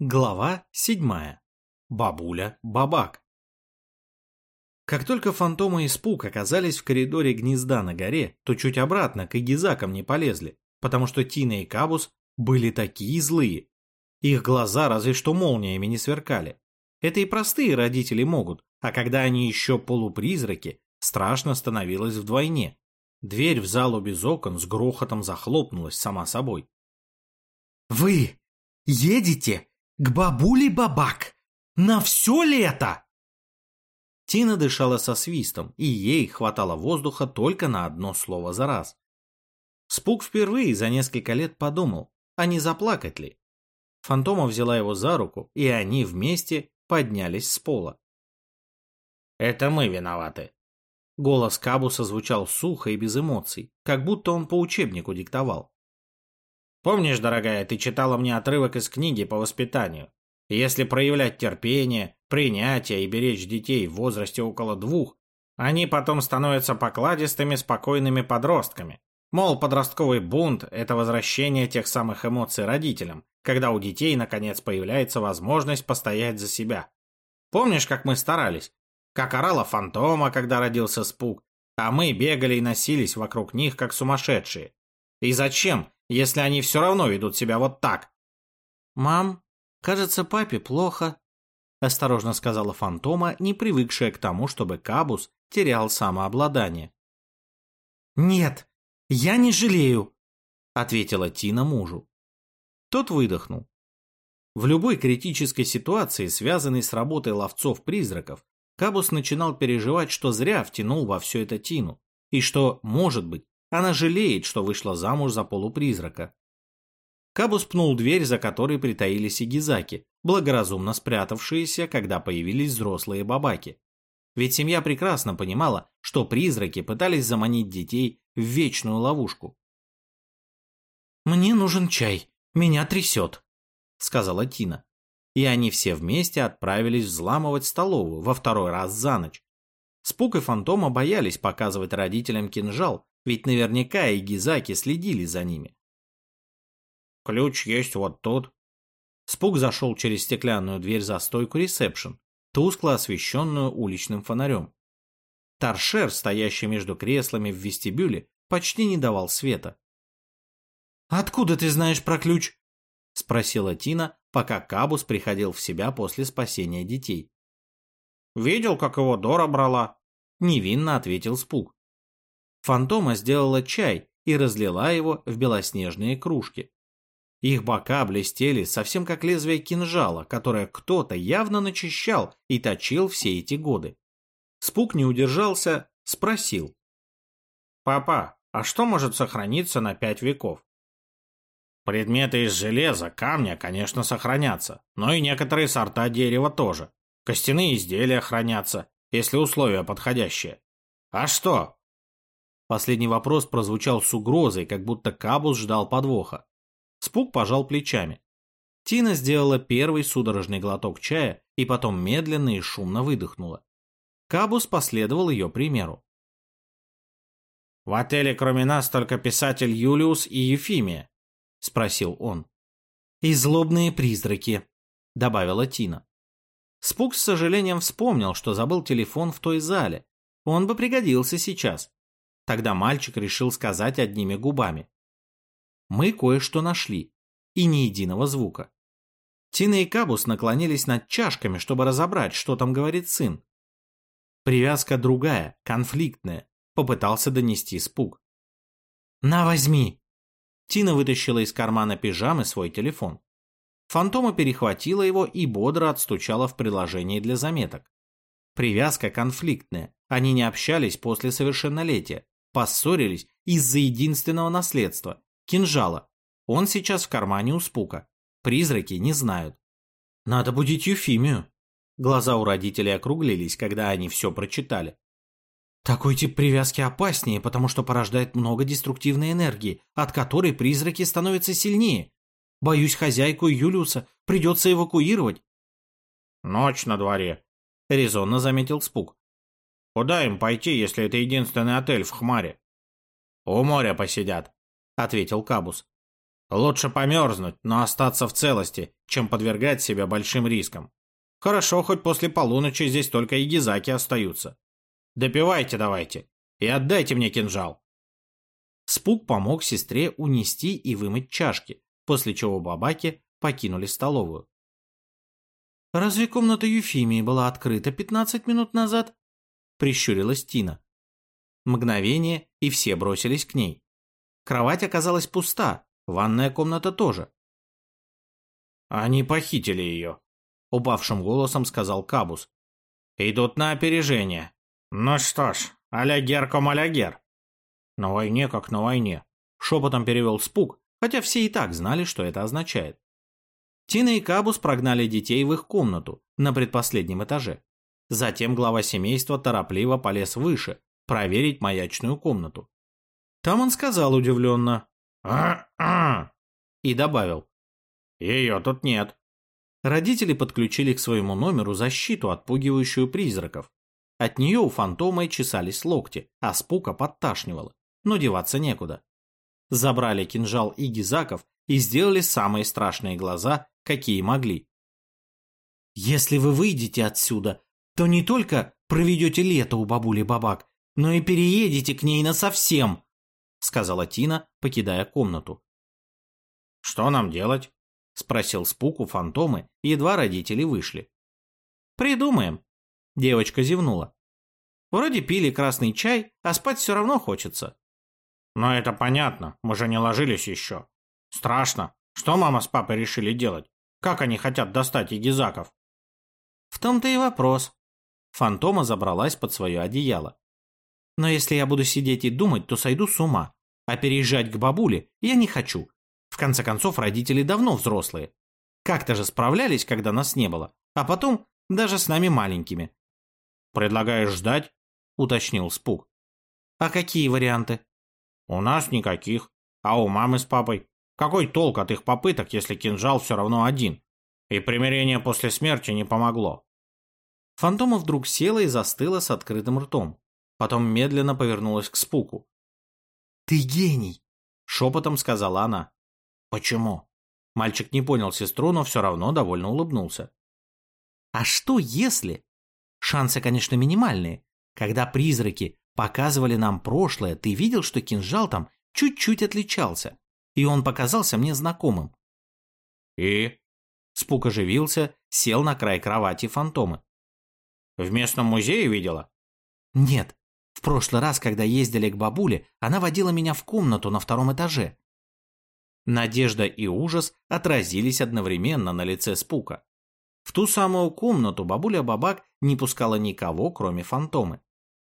Глава седьмая. Бабуля-бабак. Как только фантомы и Спук оказались в коридоре гнезда на горе, то чуть обратно к Игизакам не полезли, потому что Тина и Кабус были такие злые. Их глаза разве что молниями не сверкали. Это и простые родители могут, а когда они еще полупризраки, страшно становилось вдвойне. Дверь в залу без окон с грохотом захлопнулась сама собой. «Вы едете к бабуле Бабак! На все лето!» Тина дышала со свистом, и ей хватало воздуха только на одно слово за раз. Спук впервые за несколько лет подумал, а не заплакать ли. Фантома взяла его за руку, и они вместе поднялись с пола. «Это мы виноваты». Голос Кабуса звучал сухо и без эмоций, как будто он по учебнику диктовал. Помнишь, дорогая, ты читала мне отрывок из книги по воспитанию? Если проявлять терпение, принятие и беречь детей в возрасте около двух, они потом становятся покладистыми, спокойными подростками. Мол, подростковый бунт – это возвращение тех самых эмоций родителям, когда у детей наконец появляется возможность постоять за себя. Помнишь, как мы старались? Как орала фантома, когда родился спуг, а мы бегали и носились вокруг них, как сумасшедшие. И зачем, если они все равно ведут себя вот так? «Мам, кажется, папе плохо», — осторожно сказала фантома, не привыкшая к тому, чтобы Кабус терял самообладание. «Нет, я не жалею», — ответила Тина мужу. Тот выдохнул. В любой критической ситуации, связанной с работой ловцов-призраков, Кабус начинал переживать, что зря втянул во все это Тину, и что, может быть, она жалеет, что вышла замуж за полупризрака. Кабус пнул дверь, за которой притаились игизаки, благоразумно спрятавшиеся, когда появились взрослые бабаки. Ведь семья прекрасно понимала, что призраки пытались заманить детей в вечную ловушку. «Мне нужен чай, меня трясет», — сказала Тина. И они все вместе отправились взламывать столовую во второй раз за ночь. Спук и Фантома боялись показывать родителям кинжал, ведь наверняка и Гизаки следили за ними. «Ключ есть вот тут». Спук зашел через стеклянную дверь за стойку ресепшн, тускло освещенную уличным фонарем. Торшер, стоящий между креслами в вестибюле, почти не давал света. «Откуда ты знаешь про ключ?» — спросила Тина, пока Кабус приходил в себя после спасения детей. «Видел, как его Дора брала?» — невинно ответил Спук. Фантома сделала чай и разлила его в белоснежные кружки. Их бока блестели совсем как лезвие кинжала, которое кто-то явно начищал и точил все эти годы. Спук не удержался, спросил. «Папа, а что может сохраниться на пять веков?» Предметы из железа, камня, конечно, сохранятся, но и некоторые сорта дерева тоже. Костяные изделия хранятся, если условия подходящие. А что, Последний вопрос прозвучал с угрозой, как будто Кабус ждал подвоха. Спук пожал плечами. Тина сделала первый судорожный глоток чая и потом медленно и шумно выдохнула. Кабус последовал ее примеру. «В отеле кроме нас только писатель Юлиус и Ефимия?» — спросил он. «И злобные призраки», — добавила Тина. Спук с сожалением вспомнил, что забыл телефон в той зале. Он бы пригодился сейчас. Тогда мальчик решил сказать одними губами. Мы кое-что нашли, и ни единого звука. Тина и Кабус наклонились над чашками, чтобы разобрать, что там говорит сын. Привязка другая, конфликтная, попытался донести испуг. «На, возьми!» Тина вытащила из кармана пижамы свой телефон. Фантома перехватила его и бодро отстучала в приложении для заметок. Привязка конфликтная, они не общались после совершеннолетия, Поссорились из-за единственного наследства – кинжала. Он сейчас в кармане у Спука. Призраки не знают. Надо будить Юфимию. Глаза у родителей округлились, когда они все прочитали. Такой тип привязки опаснее, потому что порождает много деструктивной энергии, от которой призраки становятся сильнее. Боюсь, хозяйку Юлиуса придется эвакуировать. Ночь на дворе, резонно заметил Спук. Куда им пойти, если это единственный отель в Хмаре? У моря посидят, ответил Кабус. Лучше померзнуть, но остаться в целости, чем подвергать себя большим рискам. Хорошо, хоть после полуночи здесь только и гизаки остаются. Допивайте давайте и отдайте мне кинжал. Спук помог сестре унести и вымыть чашки, после чего бабаки покинули столовую. «Разве комната Юфимии была открыта пятнадцать минут назад?» – прищурилась Тина. Мгновение, и все бросились к ней. Кровать оказалась пуста, ванная комната тоже. «Они похитили ее», — упавшим голосом сказал Кабус. «Идут на опережение. Ну что ж, а-ля герком а гер». «На войне как на войне», — шепотом перевел Спук, хотя все и так знали, что это означает. Тина и Кабус прогнали детей в их комнату на предпоследнем этаже. Затем глава семейства торопливо полез выше, проверить маячную комнату. Там он сказал удивленно «А-а!» и добавил «Ее тут нет». Родители подключили к своему номеру защиту, отпугивающую призраков. От нее у фантома чесались локти, а спука подташнивало, но деваться некуда. Забрали кинжал и гизаков и сделали самые страшные глаза, какие могли. «Если вы выйдете отсюда, то не только проведете лето у бабули Бабак, но и переедете к ней насовсем», — сказала Тина, покидая комнату. «Что нам делать?» — спросил Спук у фантомы, едва родители вышли. «Придумаем», — девочка зевнула. «Вроде пили красный чай, а спать все равно хочется». «Но это понятно, мы же не ложились еще. Страшно. Что мама с папой решили делать? Как они хотят достать Егизаков?» «В том-то и вопрос». Фантома забралась под свое одеяло. Но если я буду сидеть и думать, то сойду с ума. А переезжать к бабуле я не хочу. В конце концов, родители давно взрослые. Как-то же справлялись, когда нас не было. А потом даже с нами маленькими. «Предлагаешь ждать?» – уточнил Спук. «А какие варианты?» «У нас никаких. А у мамы с папой? Какой толк от их попыток, если кинжал все равно один? И примирение после смерти не помогло». Фантома вдруг села и застыла с открытым ртом. Потом медленно повернулась к Спуку. «Ты гений!» — шепотом сказала она. «Почему?» Мальчик не понял сестру, но все равно довольно улыбнулся. «А что если...» Шансы, конечно, минимальные. Когда призраки показывали нам прошлое, ты видел, что кинжал там чуть-чуть отличался, и он показался мне знакомым. «И?» Спук оживился, сел на край кровати фантомы. «В местном музее видела?» «Нет, в прошлый раз, когда ездили к бабуле, она водила меня в комнату на втором этаже. Надежда и ужас отразились одновременно на лице Спука. В ту самую комнату бабуля Бабак не пускала никого, кроме фантомы.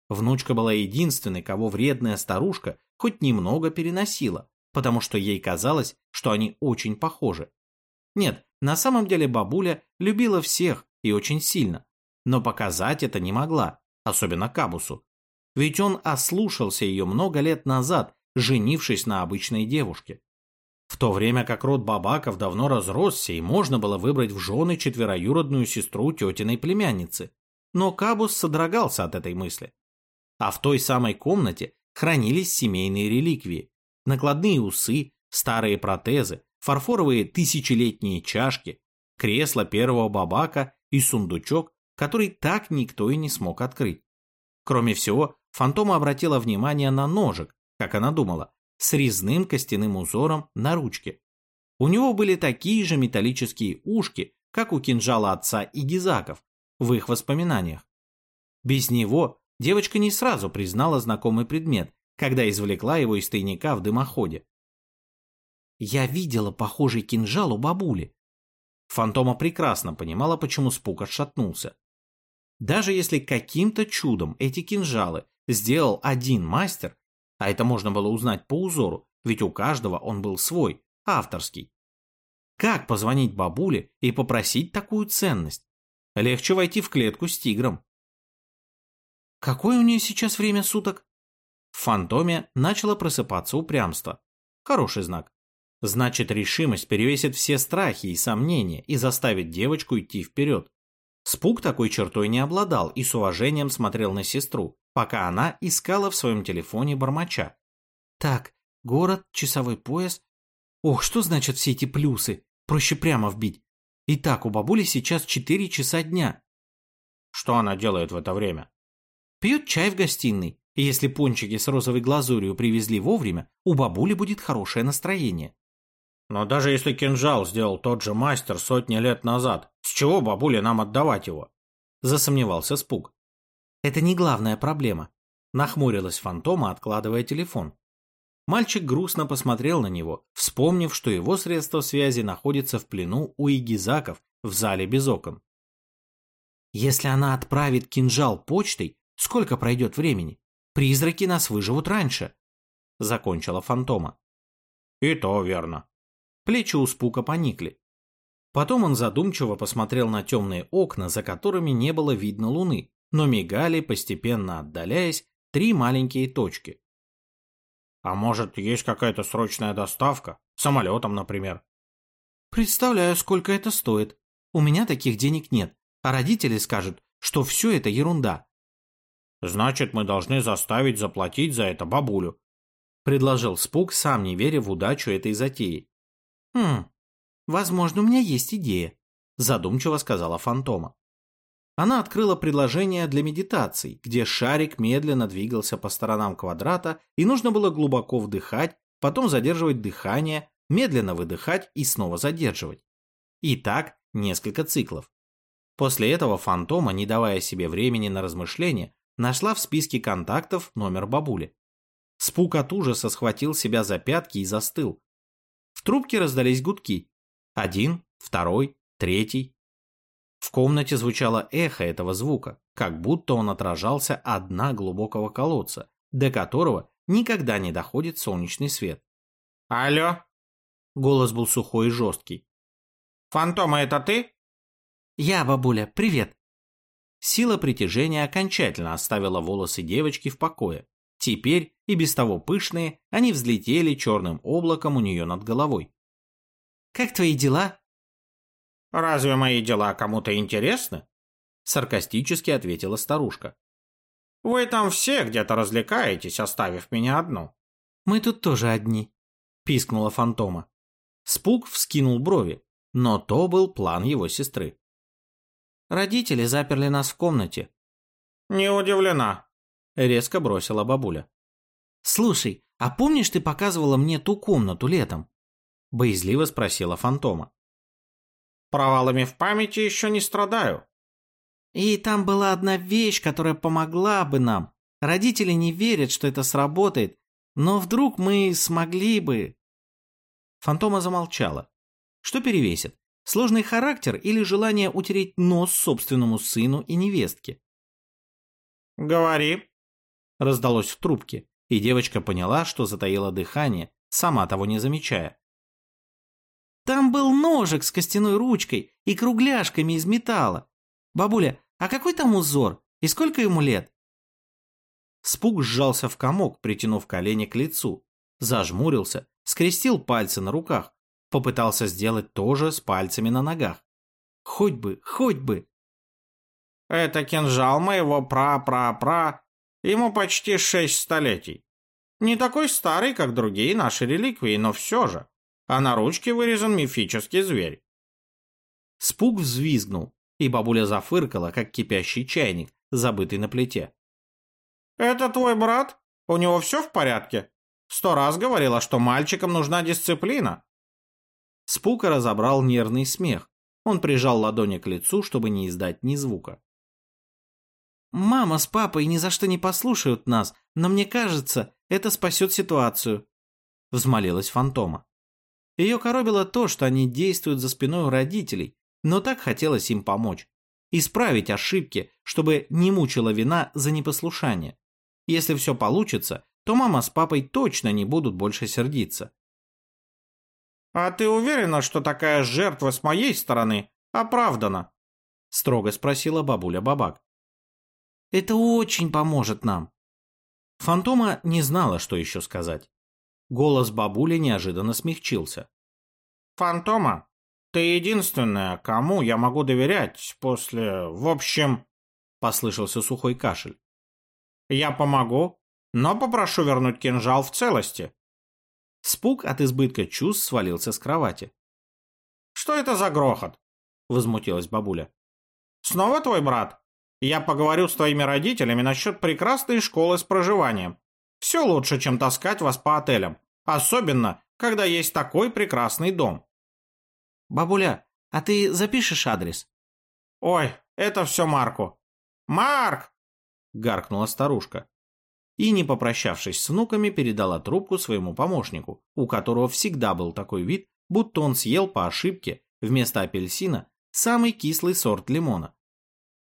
Внучка была единственной, кого вредная старушка хоть немного переносила, потому что ей казалось, что они очень похожи. Нет, на самом деле бабуля любила всех и очень сильно, но показать это не могла, особенно Кабусу, ведь он ослушался ее много лет назад, женившись на обычной девушке. В то время как род Бабаков давно разросся, и можно было выбрать в жены четвероюродную сестру тетиной племянницы. Но Кабус содрогался от этой мысли. А в той самой комнате хранились семейные реликвии. Накладные усы, старые протезы, фарфоровые тысячелетние чашки, кресло первого бабака и сундучок, который так никто и не смог открыть. Кроме всего, Фантома обратила внимание на ножик, как она думала, с резным костяным узором на ручке. У него были такие же металлические ушки, как у кинжала отца и гизаков в их воспоминаниях. Без него девочка не сразу признала знакомый предмет, когда извлекла его из тайника в дымоходе. «Я видела похожий кинжал у бабули». Фантома прекрасно понимала, почему Спук отшатнулся. Даже если каким-то чудом эти кинжалы сделал один мастер, а это можно было узнать по узору, ведь у каждого он был свой, авторский. Как позвонить бабуле и попросить такую ценность? Легче войти в клетку с тигром. Какое у нее сейчас время суток? В фантоме начало просыпаться упрямство. Хороший знак. Значит, решимость перевесит все страхи и сомнения и заставит девочку идти вперед. Спук такой чертой не обладал и с уважением смотрел на сестру, пока она искала в своем телефоне бормоча. «Так, город, часовой пояс. Ох, что значит все эти плюсы? Проще прямо вбить. Итак, у бабули сейчас 4 часа дня. Что она делает в это время? Пьет чай в гостиной. И если пончики с розовой глазурью привезли вовремя, у бабули будет хорошее настроение. Но даже если кинжал сделал тот же мастер сотни лет назад, с чего бабуле нам отдавать его? Засомневался Спуг. Это не главная проблема. Нахмурилась фантома, откладывая телефон. Мальчик грустно посмотрел на него, вспомнив, что его средство связи находится в плену у игизаков в зале без окон. Если она отправит кинжал почтой, сколько пройдет времени? Призраки нас выживут раньше. Закончила фантома. И то верно. Плечи у спука поникли. Потом он задумчиво посмотрел на темные окна, за которыми не было видно луны, но мигали, постепенно отдаляясь, три маленькие точки. А может, есть какая-то срочная доставка? Самолетом, например. Представляю, сколько это стоит. У меня таких денег нет, а родители скажут, что все это ерунда. Значит, мы должны заставить заплатить за это бабулю. Предложил Спук, сам не веря в удачу этой затеи. «Хм, возможно, у меня есть идея», – задумчиво сказала Фантома. Она открыла предложение для медитаций, где шарик медленно двигался по сторонам квадрата, и нужно было глубоко вдыхать, потом задерживать дыхание, медленно выдыхать и снова задерживать. И так несколько циклов. После этого Фантома, не давая себе времени на размышления, нашла в списке контактов номер бабули. Спук от ужаса схватил себя за пятки и застыл, трубке раздались гудки. Один, второй, третий. В комнате звучало эхо этого звука, как будто он отражался от дна глубокого колодца, до которого никогда не доходит солнечный свет. «Алло?» Голос был сухой и жесткий. «Фантома, это ты?» «Я, бабуля, привет!» Сила притяжения окончательно оставила волосы девочки в покое. Теперь, и без того пышные, они взлетели черным облаком у нее над головой. «Как твои дела?» «Разве мои дела кому-то интересны?» Саркастически ответила старушка. «Вы там все где-то развлекаетесь, оставив меня одну». «Мы тут тоже одни», — пискнула фантома. Спук вскинул брови, но то был план его сестры. «Родители заперли нас в комнате». «Не удивлена», резко бросила бабуля. «Слушай, а помнишь, ты показывала мне ту комнату летом?» Боязливо спросила фантома. «Провалами в памяти еще не страдаю». «И там была одна вещь, которая помогла бы нам. Родители не верят, что это сработает, но вдруг мы смогли бы...» Фантома замолчала. Что перевесит? Сложный характер или желание утереть нос собственному сыну и невестке? «Говори», раздалось в трубке, и девочка поняла, что затаила дыхание, сама того не замечая. Там был ножик с костяной ручкой и кругляшками из металла. Бабуля, а какой там узор? И сколько ему лет? Спуг сжался в комок, притянув колени к лицу. Зажмурился, скрестил пальцы на руках. Попытался сделать то же с пальцами на ногах. Хоть бы, хоть бы. «Это кинжал моего пра-пра-пра Ему почти шесть столетий. Не такой старый, как другие наши реликвии, но все же. А на ручке вырезан мифический зверь. Спуг взвизгнул, и бабуля зафыркала, как кипящий чайник, забытый на плите. «Это твой брат? У него все в порядке? Сто раз говорила, что мальчикам нужна дисциплина». Спука разобрал нервный смех. Он прижал ладони к лицу, чтобы не издать ни звука. Мама с папой ни за что не послушают нас, но мне кажется, это спасет ситуацию», — взмолилась фантома. Ее коробило то, что они действуют за спиной у родителей, но так хотелось им помочь. Исправить ошибки, чтобы не мучила вина за непослушание. Если все получится, то мама с папой точно не будут больше сердиться. «А ты уверена, что такая жертва с моей стороны оправдана?» строго спросила бабуля Бабак. Это очень поможет нам. Фантома не знала, что еще сказать. Голос бабули неожиданно смягчился. «Фантома, ты единственная, кому я могу доверять после... В общем...» Послышался сухой кашель. «Я помогу, но попрошу вернуть кинжал в целости». Спук от избытка чувств свалился с кровати. «Что это за грохот?» – возмутилась бабуля. «Снова твой брат? Я поговорю с твоими родителями насчет прекрасной школы с проживанием. Все лучше, чем таскать вас по отелям. Особенно, когда есть такой прекрасный дом». «Бабуля, а ты запишешь адрес?» «Ой, это все Марку». «Марк!» – гаркнула старушка. И, не попрощавшись с внуками, передала трубку своему помощнику, у которого всегда был такой вид, будто он съел по ошибке вместо апельсина самый кислый сорт лимона.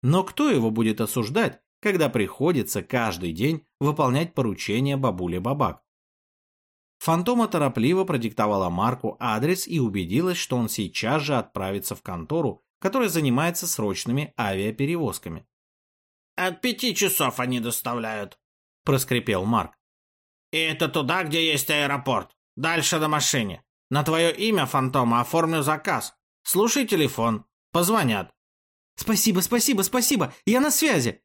Но кто его будет осуждать, когда приходится каждый день выполнять поручения бабули Бабак? Фантома торопливо продиктовала Марку адрес и убедилась, что он сейчас же отправится в контору, которая занимается срочными авиаперевозками. «От пяти часов они доставляют», – проскрипел Марк. «И это туда, где есть аэропорт. Дальше на машине. На твое имя, Фантома, оформлю заказ. Слушай телефон. Позвонят». «Спасибо, спасибо, спасибо. Я на связи».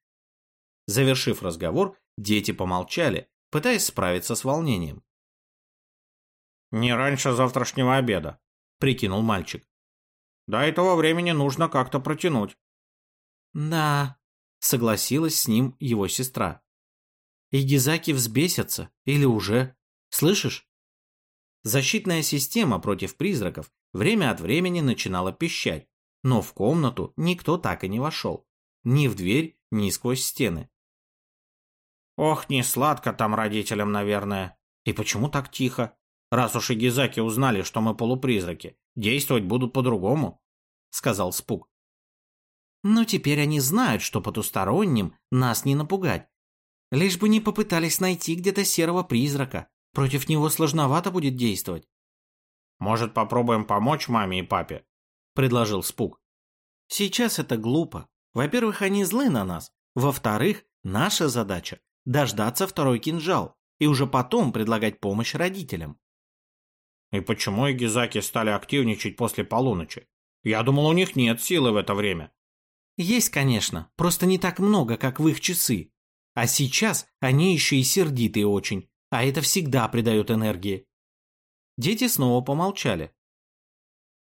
Завершив разговор, дети помолчали, пытаясь справиться с волнением. «Не раньше завтрашнего обеда», — прикинул мальчик. «До этого времени нужно как-то протянуть». «Да», — согласилась с ним его сестра. «И Гизаки взбесятся, или уже. Слышишь?» Защитная система против призраков время от времени начинала пищать, но в комнату никто так и не вошел. Ни в дверь, ни сквозь стены. «Ох, не сладко там родителям, наверное. И почему так тихо?» Раз уж и Гизаки узнали, что мы полупризраки, действовать будут по-другому, — сказал Спук. Но теперь они знают, что потусторонним нас не напугать. Лишь бы не попытались найти где-то серого призрака. Против него сложновато будет действовать. Может, попробуем помочь маме и папе? — предложил Спук. Сейчас это глупо. Во-первых, они злы на нас. Во-вторых, наша задача – дождаться второй кинжал и уже потом предлагать помощь родителям. И почему Игизаки стали активничать после полуночи? Я думал, у них нет силы в это время. Есть, конечно, просто не так много, как в их часы. А сейчас они еще и сердитые очень, а это всегда придает энергии. Дети снова помолчали.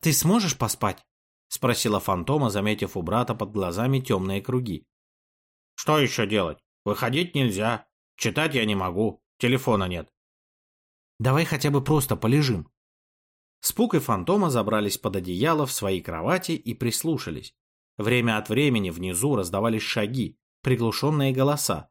«Ты сможешь поспать?» – спросила фантома, заметив у брата под глазами темные круги. «Что еще делать? Выходить нельзя. Читать я не могу. Телефона нет. Давай хотя бы просто полежим. Спук и фантома забрались под одеяло в свои кровати и прислушались. Время от времени внизу раздавались шаги, приглушенные голоса.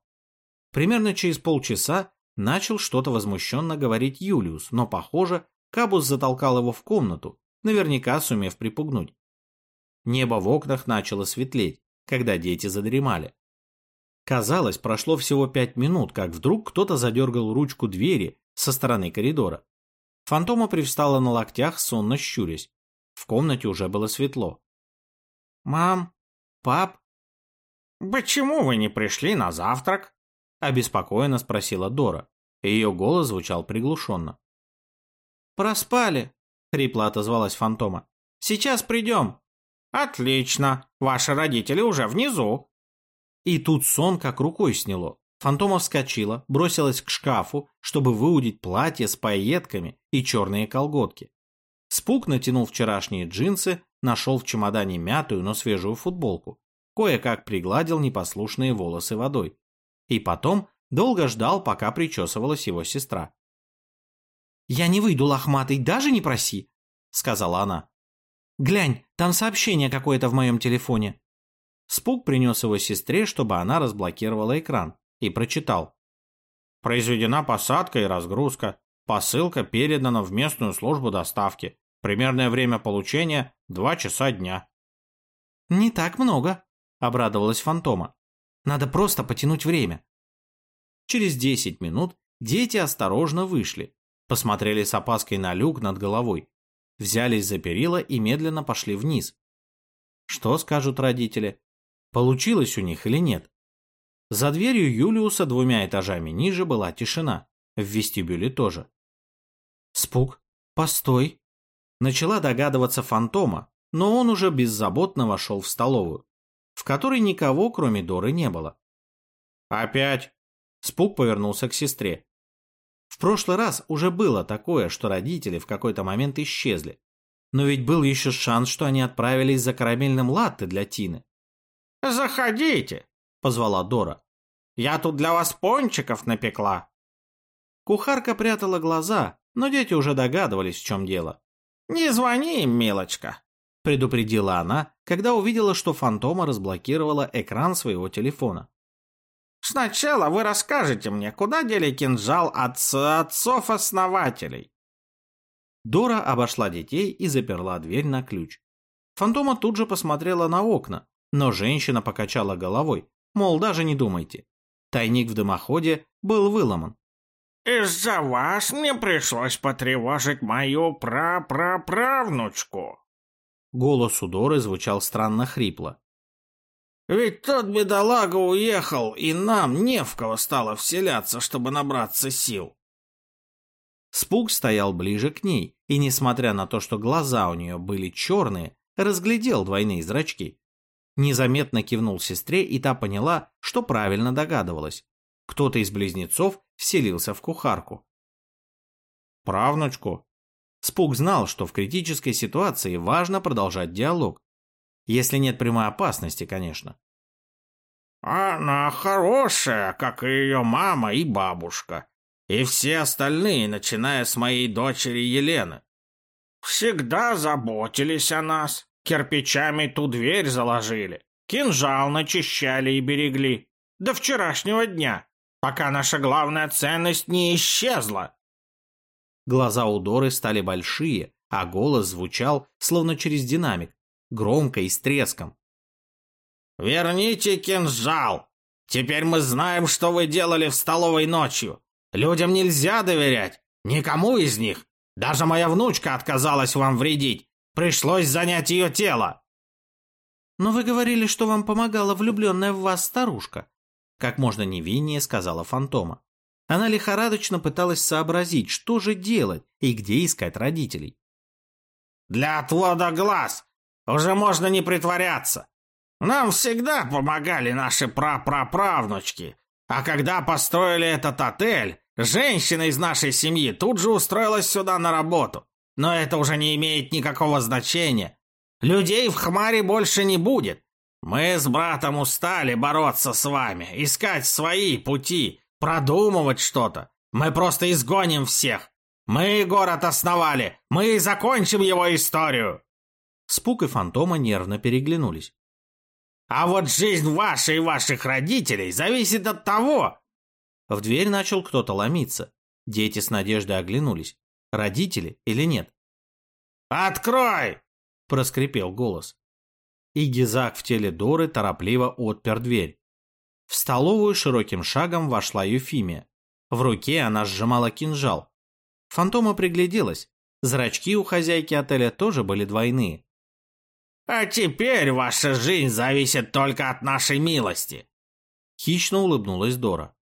Примерно через полчаса начал что-то возмущенно говорить Юлиус, но, похоже, Кабус затолкал его в комнату, наверняка сумев припугнуть. Небо в окнах начало светлеть, когда дети задремали. Казалось, прошло всего пять минут, как вдруг кто-то задергал ручку двери со стороны коридора. Фантома привстала на локтях, сонно щурясь. В комнате уже было светло. «Мам? Пап?» «Почему вы не пришли на завтрак?» Обеспокоенно спросила Дора. Ее голос звучал приглушенно. «Проспали», — хрипло отозвалась Фантома. «Сейчас придем». «Отлично. Ваши родители уже внизу». И тут сон как рукой сняло. Фантома вскочила, бросилась к шкафу, чтобы выудить платье с пайетками и черные колготки. Спук натянул вчерашние джинсы, нашел в чемодане мятую, но свежую футболку, кое-как пригладил непослушные волосы водой. И потом долго ждал, пока причесывалась его сестра. «Я не выйду, лохматый, даже не проси», — сказала она. «Глянь, там сообщение какое-то в моем телефоне». Спук принес его сестре, чтобы она разблокировала экран и прочитал. Произведена посадка и разгрузка. Посылка передана в местную службу доставки. Примерное время получения – два часа дня. «Не так много», – обрадовалась Фантома. «Надо просто потянуть время». Через десять минут дети осторожно вышли, посмотрели с опаской на люк над головой, взялись за перила и медленно пошли вниз. Что скажут родители? Получилось у них или нет? За дверью Юлиуса двумя этажами ниже была тишина. В вестибюле тоже. «Спук, постой!» Начала догадываться фантома, но он уже беззаботно вошел в столовую, в которой никого, кроме Доры, не было. «Опять?» Спук повернулся к сестре. «В прошлый раз уже было такое, что родители в какой-то момент исчезли. Но ведь был еще шанс, что они отправились за карамельным латте для Тины. «Заходите!» — позвала Дора. «Я тут для вас пончиков напекла». Кухарка прятала глаза, но дети уже догадывались, в чем дело. «Не звони им, милочка», — предупредила она, когда увидела, что фантома разблокировала экран своего телефона. «Сначала вы расскажете мне, куда дели кинжал отц отцов-основателей?» Дора обошла детей и заперла дверь на ключ. Фантома тут же посмотрела на окна, но женщина покачала головой, мол, даже не думайте. Тайник в дымоходе был выломан. «Из-за вас мне пришлось потревожить мою прапраправнучку». Голос у Доры звучал странно хрипло. «Ведь тот бедолага уехал, и нам не в кого стало вселяться, чтобы набраться сил». Спуг стоял ближе к ней, и, несмотря на то, что глаза у нее были черные, разглядел двойные зрачки. Незаметно кивнул сестре, и та поняла, что правильно догадывалась. Кто-то из близнецов вселился в кухарку. «Правнучку?» Спуг знал, что в критической ситуации важно продолжать диалог. Если нет прямой опасности, конечно. «Она хорошая, как и ее мама и бабушка и все остальные, начиная с моей дочери Елены. Всегда заботились о нас, кирпичами ту дверь заложили, кинжал начищали и берегли. До вчерашнего дня, пока наша главная ценность не исчезла. Глаза у Доры стали большие, а голос звучал, словно через динамик, громко и с треском. «Верните кинжал! Теперь мы знаем, что вы делали в столовой ночью. Людям нельзя доверять. Никому из них. Даже моя внучка отказалась вам вредить. Пришлось занять ее тело. Но вы говорили, что вам помогала влюбленная в вас старушка. Как можно невиннее сказала фантома. Она лихорадочно пыталась сообразить, что же делать и где искать родителей. Для отвода глаз уже можно не притворяться. Нам всегда помогали наши прапраправнучки, а когда построили этот отель, женщина из нашей семьи тут же устроилась сюда на работу. Но это уже не имеет никакого значения. Людей в Хмаре больше не будет. Мы с братом устали бороться с вами, искать свои пути, продумывать что-то. Мы просто изгоним всех. Мы город основали, мы закончим его историю. Спук и Фантома нервно переглянулись. А вот жизнь вашей и ваших родителей зависит от того...» В дверь начал кто-то ломиться. Дети с надеждой оглянулись. Родители или нет? «Открой!» – проскрипел голос. И Гизак в теле Доры торопливо отпер дверь. В столовую широким шагом вошла Юфимия. В руке она сжимала кинжал. Фантома пригляделась. Зрачки у хозяйки отеля тоже были двойные. А теперь ваша жизнь зависит только от нашей милости. Хищно улыбнулась Дора.